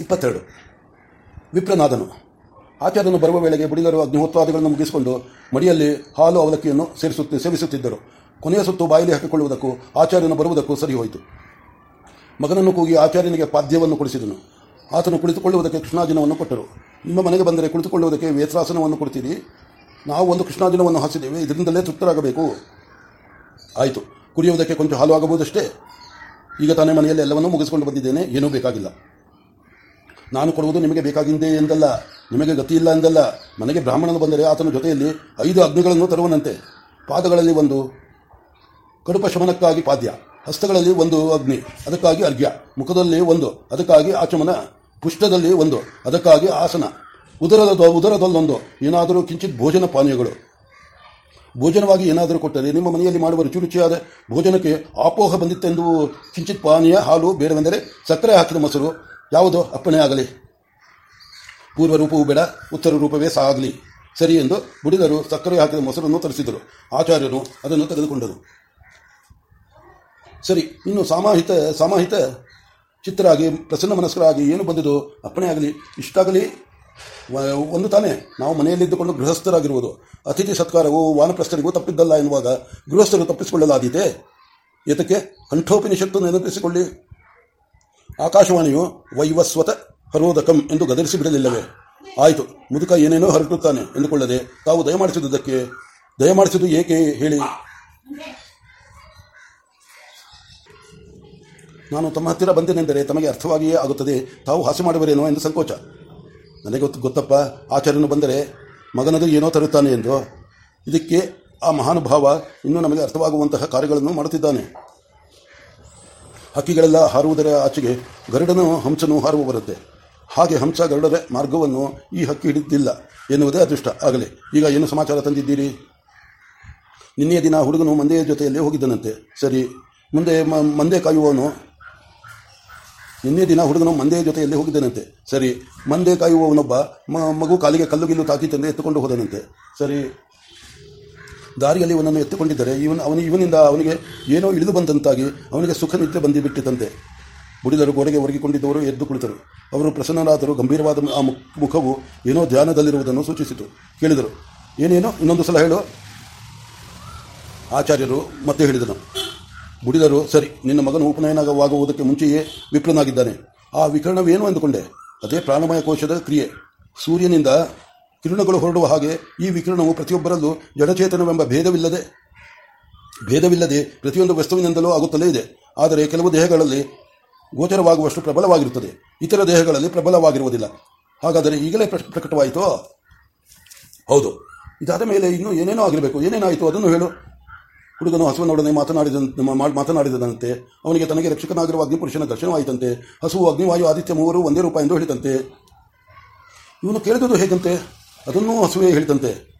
ಇಪ್ಪತ್ತೆರಡು. ವಿಪ್ರನಾದನು. ಆಚಾರ್ಯನು ಬರುವ ವೇಳೆಗೆ ಬುಡಿಗರು ಅಗ್ನಿಹೋತ್ವಾದಿಗಳನ್ನು ಮುಗಿಸಿಕೊಂಡು ಮಡಿಯಲ್ಲಿ ಹಾಲು ಅವಲಕ್ಕಿಯನ್ನು ಸೇರಿಸುತ್ತ ಸೇವಿಸುತ್ತಿದ್ದರು. ಕೊನೆಯ ಸುತ್ತು ಬಾಯಿಲಿ ಹಾಕಿಕೊಳ್ಳುವುದಕ್ಕೂ ಆಚಾರ್ಯನು ಬರುವುದಕ್ಕೂ ಸರಿ ಹೋಯಿತು. ಮಗನನ್ನು ಕೂಗಿ ಆಚಾರ್ಯನಿಗೆ ಪಾದ್ಯವನ್ನು ಕೊಡಿಸಿದನು. ಆತನು ಕುಳಿತುಕೊಳ್ಳುವುದಕ್ಕೆ ಕೃಷ್ಣಾಜಿನವನ್ನು ಕೊಟ್ಟರು. ನಿಮ್ಮ ಮನೆಗೆ ಬಂದರೆ ಕುಳಿತುಕೊಳ್ಳುವುದಕ್ಕೆ ವೇತ್ರಾಸನವನ್ನು ಕೊಡ್ತೀರಿ ನಾವು ಒಂದು ಕೃಷ್ಣಾಜಿನವನ್ನು ಹಾಸಿದ್ದೇವೆ, ಇದರಿಂದಲೇ ತೃಪ್ತರಾಗಬೇಕು. ಆಯಿತು. ಕುಡಿಯುವುದಕ್ಕೆ ಕೊಂಚ ಹಾಲು ಆಗಬಹುದಷ್ಟೇ? ಈಗ ತಾನೇ ಮನೆಯಲ್ಲಿ ಎಲ್ಲವನ್ನೂ ಮುಗಿಸಿಕೊಂಡು ಬಂದಿದ್ದೇನೆ, ಏನೂ ಬೇಕಾಗಿಲ್ಲ. ನಾನು ಕೊಡುವುದು ನಿಮಗೆ ಬೇಕಾಗಿದೆ ಎಂದಲ್ಲ, ನಿಮಗೆ ಗತಿಯಿಲ್ಲ ಎಂದಲ್ಲ. ಮನೆಗೆ ಬ್ರಾಹ್ಮಣನು ಬಂದರೆ ಆತನ ಜೊತೆಯಲ್ಲಿ ಐದು ಅಗ್ನಿಗಳನ್ನು ತರುವನಂತೆ. ಪಾದಗಳಲ್ಲಿ ಒಂದು ಕಡುಪ ಶಮನಕ್ಕಾಗಿ ಪಾದ್ಯ, ಹಸ್ತಗಳಲ್ಲಿ ಒಂದು ಅಗ್ನಿ, ಅದಕ್ಕಾಗಿ ಅರ್ಘ್ಯ, ಮುಖದಲ್ಲಿ ಒಂದು, ಅದಕ್ಕಾಗಿ ಆಚಮನ, ಪುಷ್ಟದಲ್ಲಿ ಒಂದು, ಅದಕ್ಕಾಗಿ ಆಸನ, ಉದರದ ಉದರದಲ್ಲೊಂದು, ಏನಾದರೂ ಕಿಂಚಿತ್ ಭೋಜನ ಪಾನೀಯಗಳು. ಭೋಜನವಾಗಿ ಏನಾದರೂ ಕೊಟ್ಟರೆ ನಿಮ್ಮ ಮನೆಯಲ್ಲಿ ಮಾಡುವ ರುಚಿ ರುಚಿಯಾದ ಭೋಜನಕ್ಕೆ ಆಪೋಹ ಬಂದಿತ್ತೆಂದು ಕಿಂಚಿತ್ ಪಾನೀಯ, ಹಾಲು ಬೇಡವೆಂದರೆ ಸಕ್ಕರೆ ಹಾಕಿದ ಮೊಸರು ಯಾವುದೋ? ಅಪ್ಪಣೆ ಆಗಲಿ. ಪೂರ್ವ ರೂಪವೂ ಬೇಡ, ಉತ್ತರ ರೂಪವೇ ಸಾಗಲಿ ಸರಿ ಎಂದು ಬುಡಿದರು, ಸಕ್ಕರೆ ಹಾಕಿದ ಮೊಸರನ್ನು ತರಿಸಿದರು. ಆಚಾರ್ಯರು ಅದನ್ನು ತೆಗೆದುಕೊಂಡರು ಸರಿ, ಇನ್ನು ಸಾಮಾಹಿತ ಸಾಮಾಹಿತ ಚಿತ್ತರಾಗಿ, ಪ್ರಸನ್ನ ಮನಸ್ಕರಾಗಿ ಏನು ಬಂದಿದ್ದು? ಅಪ್ಪಣೆ ಆಗಲಿ ಇಷ್ಟಾಗಲಿ ಒಂದು ತಾನೇ. ನಾವು ಮನೆಯಲ್ಲಿದ್ದುಕೊಂಡು ಗೃಹಸ್ಥರಾಗಿರುವುದು. ಅತಿಥಿ ಸತ್ಕಾರವು ವಾನಪ್ರಸ್ಥರಿಗೂ ತಪ್ಪಿದ್ದಲ್ಲ ಎನ್ನುವಾಗ ಗೃಹಸ್ಥರು ತಪ್ಪಿಸಿಕೊಳ್ಳಲಾದೀತೆ. ಏತಕ್ಕೆ? ಕಂಠೋಪನಿಷತ್ತು ನೆನಪಿಸಿಕೊಳ್ಳಿ. ಆಕಾಶವಾಣಿಯು ವೈವಸ್ವತ ಹರೋದಕಂ ಎಂದು ಗದರಿಸಿ ಬಿಡಲಿಲ್ಲವೇ? ಆಯಿತು, ಮುದುಕ ಏನೇನೋ ಹರಟುತ್ತಾನೆ ಎಂದುಕೊಳ್ಳದೆ ತಾವು ದಯಮಾಡಿಸಿದುದಕ್ಕೆ, ದಯಮಾಡಿಸಿದ್ದು ಏಕೆ ಹೇಳಿ? ನಾನು ತಮ್ಮ ಹತ್ತಿರ ಬಂದೇನೆಂದರೆ ತಮಗೆ ಅರ್ಥವಾಗಿಯೇ ಆಗುತ್ತದೆ, ತಾವು ಹಾಸ್ಯ ಮಾಡುವರೇನೋ ಎಂದು ಸಂಕೋಚ. ನನಗೆ ಗೊತ್ತು, ಗೊತ್ತಪ್ಪ, ಆಚಾರ್ಯನು ಬಂದರೆ ಮಗನದು ಏನೋ ತರುತ್ತಾನೆ ಎಂದು. ಇದಕ್ಕೆ ಆ ಮಹಾನುಭಾವ ಇನ್ನೂ ನಮಗೆ ಅರ್ಥವಾಗುವಂತಹ ಕಾರ್ಯಗಳನ್ನು ಮಾಡುತ್ತಿದ್ದಾನೆ. ಹಕ್ಕಿಗಳೆಲ್ಲ ಹಾರುವುದರ ಆಚೆಗೆ ಗರುಡನು ಹಂಸನು ಹಾರುವ ಬರುತ್ತೆ. ಹಾಗೆ ಹಂಸ ಗರುಡದ ಮಾರ್ಗವನ್ನು ಈ ಹಕ್ಕಿ ಹಿಡಿದಿಲ್ಲ ಎನ್ನುವುದೇ ಅದೃಷ್ಟ. ಆಗಲಿ, ಈಗ ಏನು ಸಮಾಚಾರ ತಂದಿದ್ದೀರಿ? ನಿನ್ನೆಯ ದಿನ ಹುಡುಗನು ಮಂದೆಯ ಜೊತೆಯಲ್ಲೇ ಹೋಗಿದ್ದನಂತೆ. ಸರಿ, ಮುಂದೆ ಮಂದೆ ಕಾಯುವವನು? ನಿನ್ನೆ ದಿನ ಹುಡುಗನು ಮಂದೆಯ ಜೊತೆಯಲ್ಲಿ ಹೋಗಿದ್ದನಂತೆ. ಸರಿ, ಮಂದೆ ಕಾಯುವವನೊಬ್ಬ ಮಗು ಕಾಲಿಗೆ ಕಲ್ಲು ಗಿಲ್ಲು ತಂದೆ ಎತ್ತುಕೊಂಡು ಹೋದನಂತೆ. ಸರಿ ದಾರಿಯಲ್ಲಿ ಇವನನ್ನು ಎತ್ತುಕೊಂಡಿದ್ದರೆ ಇವನು ಅವನು ಇವನಿಂದ ಅವನಿಗೆ ಏನೋ ಇಳಿದು ಬಂದಂತಾಗಿ ಅವನಿಗೆ ಸುಖ ನಿತ್ಯ ಬಂದಿಬಿಟ್ಟಿತಂತೆ. ಬುಡಿದರು ಗೋಡೆಗೆ ಒರಗಿಕೊಂಡಿದ್ದವರು ಎದ್ದು ಕುಳಿತರು. ಅವರು ಪ್ರಸನ್ನರಾದರು, ಗಂಭೀರವಾದ ಆ ಮುಖ- ಮುಖವು ಏನೋ ಧ್ಯಾನದಲ್ಲಿರುವುದನ್ನು ಸೂಚಿಸಿತು. ಕೇಳಿದರು, ಏನೇನೋ? ಇನ್ನೊಂದು ಸಲ ಹೇಳು. ಆಚಾರ್ಯರು ಮತ್ತೆ ಹೇಳಿದನು. ಬುಡಿದರು, ಸರಿ, ನಿನ್ನ ಮಗನು ಉಪನಯನವಾಗುವುದಕ್ಕೆ ಮುಂಚೆಯೇ ವಿಪ್ರನಾಗಿದ್ದಾನೆ. ಆ ವಿಕರಣವೇನು ಎಂದುಕೊಂಡೆ? ಅದೇ ಪ್ರಾಣಮಯ ಕೋಶದ ಕ್ರಿಯೆ. ಸೂರ್ಯನಿಂದ ಕಿರಣಗಳು ಹೊರಡುವ ಹಾಗೆ ಈ ವಿಕಿರಣವು ಪ್ರತಿಯೊಬ್ಬರಲ್ಲೂ ಜಡಚೇತನವೆಂಬ ಭೇದವಿಲ್ಲದೆ ಭೇದವಿಲ್ಲದೆ ಪ್ರತಿಯೊಂದು ವಸ್ತುವಿನಿಂದಲೂ ಆಗುತ್ತಲೇ ಇದೆ. ಆದರೆ ಕೆಲವು ದೇಹಗಳಲ್ಲಿ ಗೋಚರವಾಗುವಷ್ಟು ಪ್ರಬಲವಾಗಿರುತ್ತದೆ. ಇತರ ದೇಹಗಳಲ್ಲಿ ಪ್ರಬಲವಾಗಿರುವುದಿಲ್ಲ. ಹಾಗಾದರೆ ಈಗಲೇ ಪ್ರಕಟವಾಯಿತು? ಹೌದು. ಇದಾದ ಮೇಲೆ ಇನ್ನೂ ಏನೇನೋ ಆಗಿರಬೇಕು. ಏನೇನಾಯಿತು? ಅದನ್ನು ಹೇಳು. ಹುಡುಗನು ಹಸುವನೊಡನೆ ಮಾತನಾಡಿದ ಮಾತನಾಡಿದಂತೆ, ಅವನಿಗೆ ತನಗೆ ರಕ್ಷಕನಾಗಿರುವ ಅಗ್ನಿಪುರುಷನ ದರ್ಶನವಾಯಿತಂತೆ, ಹಸುವು, ಅಗ್ನಿವಾಯು, ಆದಿತ್ಯ ಮೂವರು ಒಂದೇ ರೂಪ ಎಂದು ಹೇಳಿದಂತೆ. ಇವನು ಕೇಳಿದುದು ಹೇಗಂತೆ? ಅದನ್ನೂ ಹಸುವೆ ಹೇಳಿದಂತೆ.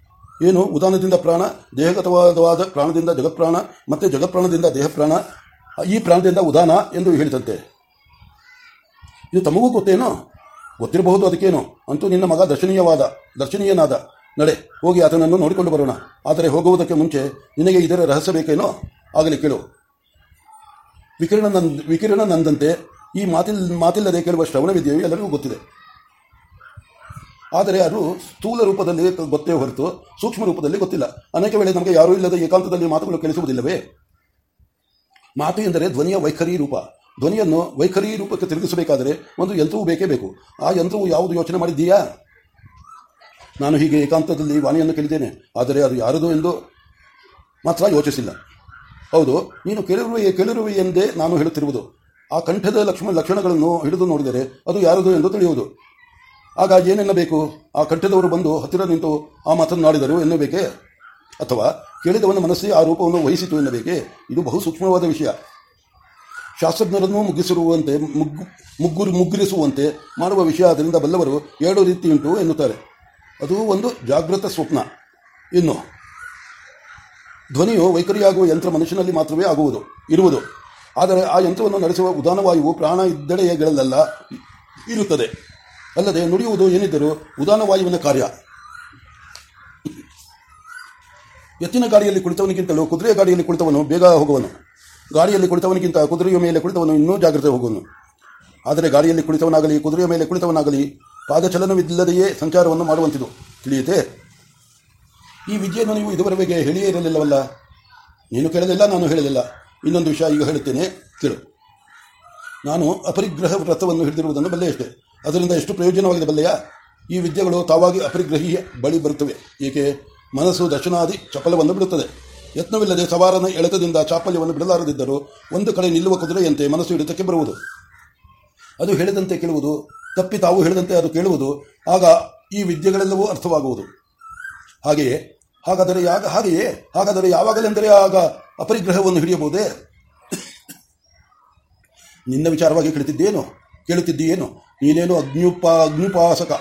ಏನು? ಉದಾನದಿಂದ ಪ್ರಾಣ, ದೇಹಗತವಾದವಾದ ಪ್ರಾಣದಿಂದ ಜಗತ್ಪ್ರಾಣ, ಮತ್ತೆ ಜಗತ್ಪ್ರಾಣದಿಂದ ದೇಹಪ್ರಾಣ, ಈ ಪ್ರಾಣದಿಂದ ಉದಾನ ಎಂದು ಹೇಳಿದಂತೆ. ಇದು ತಮಗೂ ಗೊತ್ತೇನೋ? ಗೊತ್ತಿರಬಹುದು ಅದಕ್ಕೇನು? ಅಂತೂ ನಿನ್ನ ಮಗ ದರ್ಶನೀಯವಾದ, ದರ್ಶನೀಯನಾದ. ನಡೆ, ಹೋಗಿ ಆತನನ್ನು ನೋಡಿಕೊಂಡು ಬರೋಣ. ಆದರೆ ಹೋಗುವುದಕ್ಕೆ ಮುಂಚೆ ನಿನಗೆ ಇದರ ರಹಸ್ಯ ಬೇಕೇನೋ? ಆಗಲಿ ಕೇಳು. ವಿಕಿರಣ ನಂದ್, ವಿಕಿರಣ ನಂದಂತೆ ಈ ಮಾತಿಲ್, ಮಾತಿಲ್ಲದೆ ಕೇಳುವ ಶ್ರವಣ ವಿದ್ಯೆಯು ಎಲ್ಲರಿಗೂ ಗೊತ್ತಿದೆ. ಆದರೆ ಅದು ಸ್ಥೂಲ ರೂಪದಲ್ಲಿ ಗೊತ್ತೇ ಹೊರತು ಸೂಕ್ಷ್ಮ ರೂಪದಲ್ಲಿ ಗೊತ್ತಿಲ್ಲ. ಅನೇಕ ವೇಳೆ ನಮಗೆ ಯಾರೂ ಇಲ್ಲದ ಏಕಾಂತದಲ್ಲಿ ಮಾತುಗಳು ಕೇಳಿಸುವುದಿಲ್ಲವೇ? ಮಾತು ಎಂದರೆ ಧ್ವನಿಯ ವೈಖರಿ ರೂಪ. ಧ್ವನಿಯನ್ನು ವೈಖರಿ ರೂಪಕ್ಕೆ ತಿರುಗಿಸಬೇಕಾದರೆ ಒಂದು ಯಂತ್ರವು ಬೇಕೇ ಬೇಕು. ಆ ಯಂತ್ರವು ಯಾವುದು ಯೋಚನೆ ಮಾಡಿದ್ದೀಯಾ? ನಾನು ಹೀಗೆ ಏಕಾಂತದಲ್ಲಿ ವಾಣಿಯನ್ನು ಕೇಳಿದ್ದೇನೆ. ಆದರೆ ಅದು ಯಾರದು ಎಂದು ಮಾತ್ರ ಯೋಚಿಸಿಲ್ಲ. ಹೌದು, ನೀನು ಕೇಳಿರುವೆ ಕೇಳಿರುವೆ ಎಂದೇ ನಾನು ಹೇಳುತ್ತಿರುವುದು. ಆ ಕಂಠದ ಲಕ್ಷ್ಮ ಲಕ್ಷಣಗಳನ್ನು ಹಿಡಿದು ನೋಡಿದರೆ ಅದು ಯಾರದು ಎಂದು ತಿಳಿಯುವುದು. ಆಗ ಏನೆನ್ನಬೇಕು? ಆ ಕಂಠದವರು ಬಂದು ಹತ್ತಿರ ನಿಂತು ಆ ಮಾತನ್ನಾಡಿದರು ಎನ್ನಬೇಕೇ? ಅಥವಾ ಕೇಳಿದವನ ಮನಸ್ಸೇ ಆ ರೂಪವನ್ನು ವಹಿಸಿತು ಎನ್ನಬೇಕೆ? ಇದು ಬಹು ಸೂಕ್ಷ್ಮವಾದ ವಿಷಯ. ಶಾಸ್ತ್ರಜ್ಞರನ್ನು ಮುಗಿಸಿರುವಂತೆ, ಮುಗ್ಗು, ಮುಗ್ಗುರು, ಮುಗ್ಗುರಿಸುವಂತೆ ಮಾಡುವ ವಿಷಯ ಅದರಿಂದ ಬಲ್ಲವರು ಎರಡು ರೀತಿ ಉಂಟು ಎನ್ನುತ್ತಾರೆ. ಅದು ಒಂದು ಜಾಗೃತ ಸ್ವಪ್ನ. ಇನ್ನು, ಧ್ವನಿಯು ವೈಖರಿಯಾಗುವ ಯಂತ್ರ ಮನುಷ್ಯನಲ್ಲಿ ಮಾತ್ರವೇ ಆಗುವುದು, ಇರುವುದು. ಆದರೆ ಆ ಯಂತ್ರವನ್ನು ನಡೆಸುವ ಉದಾನವಾಯುವು ಪ್ರಾಣ ಇದ್ದಡೆಯಗಳಲ್ಲೆಲ್ಲ ಇರುತ್ತದೆ. ಅಲ್ಲದೆ ನುಡಿಯುವುದು ಏನಿದ್ದರೂ ಉದಾನವಾಯುವಿನ ಕಾರ್ಯ. ಎತ್ತಿನ ಗಾಡಿಯಲ್ಲಿ ಕುಳಿತವನಿಗಿಂತಲೂ ಕುದುರೆಯ ಗಾಡಿಯಲ್ಲಿ ಕುಳಿತವನು ಬೇಗ ಹೋಗುವನು. ಗಾಡಿಯಲ್ಲಿ ಕುಳಿತವನಿಗಿಂತ ಕುದುರೆಯ ಮೇಲೆ ಕುಳಿತವನು ಇನ್ನೂ ಜಾಗ್ರತೆ ಹೋಗುವನು. ಆದರೆ ಗಾಡಿಯಲ್ಲಿ ಕುಳಿತವನಾಗಲಿ, ಕುದುರೆಯ ಮೇಲೆ ಕುಳಿತವನಾಗಲಿ ಪಾದಚಲನವಿಲ್ಲದೆಯೇ ಸಂಚಾರವನ್ನು ಮಾಡುವಂತಿದು. ತಿಳಿಯುತ್ತೆ? ಈ ವಿದ್ಯೆಯನ್ನು ನೀವು ಇದುವರೆಗೆ ಹೇಳಿಯೇ ಇರಲಿಲ್ಲವಲ್ಲ? ನೀನು ಕೇಳಲಿಲ್ಲ, ನಾನು ಹೇಳಲಿಲ್ಲ. ಇನ್ನೊಂದು ವಿಷಯ ಈಗ ಹೇಳುತ್ತೇನೆ. ಕೇಳು. ನಾನು ಅಪರಿಗ್ರಹ ವ್ರತವನ್ನು ಹಿಡಿದಿರುವುದನ್ನು ಬಲ್ಲೆಯಷ್ಟೇ ಅದರಿಂದ ಎಷ್ಟು ಪ್ರಯೋಜನವಾಗಿದೆ ಬಲ್ಲೆಯ? ಈ ವಿದ್ಯೆಗಳು ತಾವಾಗಿ ಅಪರಿಗ್ರಹಿಯ ಬಳಿ ಬರುತ್ತವೆ. ಏಕೆ? ಮನಸ್ಸು ದರ್ಶನಾದಿ ಚಪಲವನ್ನು ಬಿಡುತ್ತದೆ. ಯತ್ನವಿಲ್ಲದೆ ಸವಾರನ ಎಳೆತದಿಂದ ಚಾಪಲ್ಯವನ್ನು ಬಿಡಲಾರದಿದ್ದರೂ ಒಂದು ಕಡೆ ನಿಲ್ಲುವ ಕುದುರೆಯಂತೆ ಮನಸ್ಸು ಹಿಡಿತಕ್ಕೆ ಬರುವುದು. ಅದು ಹೇಳಿದಂತೆ ಕೇಳುವುದು, ತಪ್ಪಿ ತಾವು ಹೇಳಿದಂತೆ ಅದು ಕೇಳುವುದು, ಆಗ ಈ ವಿದ್ಯೆಗಳೆಲ್ಲವೂ ಅರ್ಥವಾಗುವುದು. ಹಾಗೆಯೇ, ಹಾಗಾದರೆ ಯಾಗ, ಹಾಗೆಯೇ, ಹಾಗಾದರೆ ಯಾವಾಗಲೆಂದರೆ ಆಗ ಅಪರಿಗ್ರಹವನ್ನು ಹಿಡಿಯಬಹುದೇ? ನಿನ್ನ ವಿಚಾರವಾಗಿ ಕೇಳುತ್ತಿದ್ದೇನು, ಕೇಳುತ್ತಿದ್ದೀಯೇನು ನೀನೇನು ಅಗ್ನಿಯುಪ, ಅಗ್ನಿಪಾಸಕ.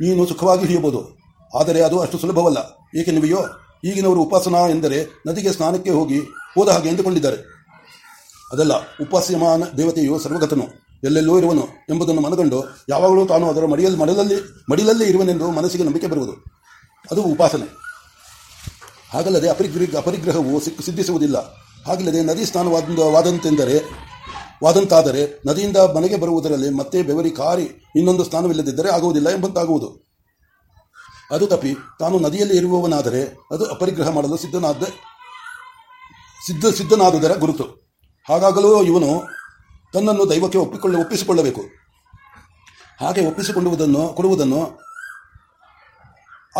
ನೀನು ಸುಖವಾಗಿ ಹಿಡಿಯಬಹುದು. ಆದರೆ ಅದು ಅಷ್ಟು ಸುಲಭವಲ್ಲ. ಏಕೆ ಏಕೆನ್ನುವೆಯೋ ಈಗಿನವರು ಉಪಾಸನ ಎಂದರೆ ನದಿಗೆ ಸ್ನಾನಕ್ಕೆ ಹೋಗಿ ಹೋದ ಹಾಗೆ ಎಂದುಕೊಂಡಿದ್ದಾರೆ. ಅದಲ್ಲ ಉಪಾಸ್ಯಮಾನ ದೇವತೆಯು ಸರ್ವಗತನು ಎಲ್ಲೆಲ್ಲೋ ಇರುವನು ಎಂಬುದನ್ನು ಮನಗಂಡು ಯಾವಾಗಲೂ ತಾನು ಅದರ ಮಡಿಯಲ್ಲಿ ಮಡಲಲ್ಲಿ, ಮಡಿಲಲ್ಲೇ ಇರುವನೆಂದು ಮನಸ್ಸಿಗೆ ನಂಬಿಕೆ ಬರುವುದು. ಅದು ಉಪಾಸನೆ. ಹಾಗಲ್ಲದೆ ಅಪರಿಗ್ರಹ ಅಪರಿಗ್ರಹವು ಸಿಕ್ಕ ಸಿದ್ಧಿಸುವುದಿಲ್ಲ. ಹಾಗಲ್ಲದೆ ನದಿ ಸ್ನಾನವಾದ ವಾದಂತೆಂದರೆ ವಾದಂತಾದರೆ ನದಿಯಿಂದ ಮನೆಗೆ ಬರುವುದರಲ್ಲಿ ಮತ್ತೆ ಬೆವರಿ ಕಾರಿ ಇನ್ನೊಂದು ಸ್ಥಾನವಿಲ್ಲದಿದ್ದರೆ ಆಗುವುದಿಲ್ಲ ಎಂಬಂತಾಗುವುದು. ಅದು ತಪ್ಪಿ ತಾನು ನದಿಯಲ್ಲಿ ಇರುವವನಾದರೆ ಅದು ಅಪರಿಗ್ರಹ ಮಾಡಲು ಸಿದ್ಧನಾದ, ಸಿದ್ಧ, ಸಿದ್ಧನಾದುದರ ಗುರುತು. ಹಾಗಾಗಲೂ ಇವನು ತನ್ನನ್ನು ದೈವಕ್ಕೆ ಒಪ್ಪಿಕೊಳ್ಳ, ಒಪ್ಪಿಸಿಕೊಳ್ಳಬೇಕು. ಹಾಗೆ ಒಪ್ಪಿಸಿಕೊಳ್ಳುವುದನ್ನು, ಕೊಡುವುದನ್ನು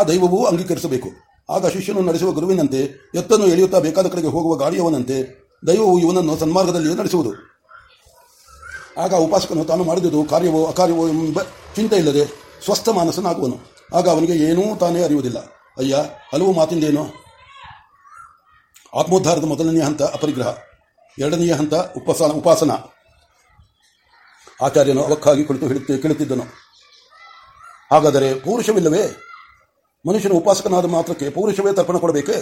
ಆ ದೈವವೂ ಅಂಗೀಕರಿಸಬೇಕು. ಆಗ ಶಿಷ್ಯನು ನಡೆಸುವ ಗುರುವಿನಂತೆ, ಎತ್ತನ್ನು ಎಳೆಯುತ್ತಾ ಬೇಕಾದ ಕಡೆಗೆ ಹೋಗುವ ಗಾಡಿಯವನಂತೆ, ದೈವವು ಇವನನ್ನು ಸನ್ಮಾರ್ಗದಲ್ಲಿಯೇ ನಡೆಸುವುದು. ಆಗ ಉಪಾಸಕನು ತಾನು ಮಾಡಿದುದು ಕಾರ್ಯವೋ ಅಕಾರ್ಯವೋ ಎಂಬ ಚಿಂತೆ ಇಲ್ಲದೆ ಸ್ವಸ್ಥ ಮಾನಸನಾಗುವನು. ಆಗ ಅವನಿಗೆ ಏನೂ ತಾನೇ ಅರಿಯುವುದಿಲ್ಲ. ಅಯ್ಯ, ಹಲವು ಮಾತಿಂದೇನು? ಆತ್ಮೋದ್ಧಾರದ ಮೊದಲನೆಯ ಹಂತ ಅಪರಿಗ್ರಹ. ಎರಡನೆಯ ಹಂತ ಉಪಸ ಉಪಾಸನ. ಆಚಾರ್ಯನು ಅವಕ್ಕಾಗಿ ಕುಳಿತು ಹೇಳುತ್ತೆ ಕೇಳುತ್ತಿದ್ದನು. ಹಾಗಾದರೆ ಪೌರುಷವಿಲ್ಲವೇ? ಮನುಷ್ಯನ ಉಪಾಸಕನಾದ ಮಾತ್ರಕ್ಕೆ ಪೌರುಷವೇ ತರ್ಪಣ ಕೊಡಬೇಕೆ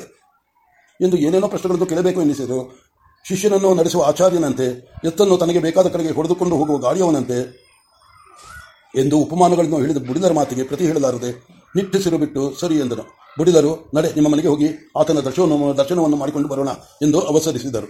ಎಂದು ಏನೇನೋ ಪ್ರಶ್ನೆಗಳನ್ನು ಕೇಳಬೇಕು ಎನ್ನಿಸಿದರು ಶಿಷ್ಯನನ್ನು ನಡೆಸುವ ಆಚಾರ್ಯನಂತೆ, ಎತ್ತನ್ನು ತನಗೆ ಬೇಕಾದ ಕಡೆಗೆ ಹೊಡೆದುಕೊಂಡು ಹೋಗುವ ಗಾಡಿಯವನಂತೆ ಎಂದು ಉಪಮಾನಗಳನ್ನು ಹೇಳಿದ ಬುಡಿದರ ಮಾತಿಗೆ ಪ್ರತಿ ಹೇಳಲಾರದೆ ನಿಟ್ಟುಸಿರು ಬಿಟ್ಟು, ಸರಿ ಎಂದನು. ಬುಡಿದರು ನಡೆ, ನಿಮ್ಮ ಮನೆಗೆ ಹೋಗಿ, ಆತನ ದರ್ಶನವನ್ನು ದರ್ಶನವನ್ನು ಮಾಡಿಕೊಂಡು ಬರೋಣ ಎಂದು ಅವಸರಿಸಿದರು.